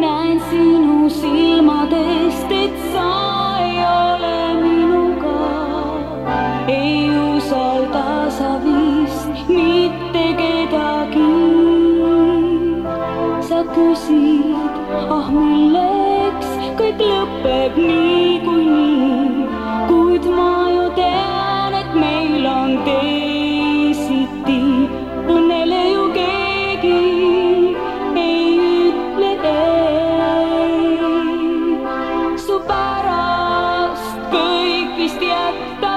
näen sinu silmadest, et sa ei ole minuga. ei usalda sa vist mitte kedagi. sa küsid, ah milleks kõik lõpeb niikuinii, kuid ma ei.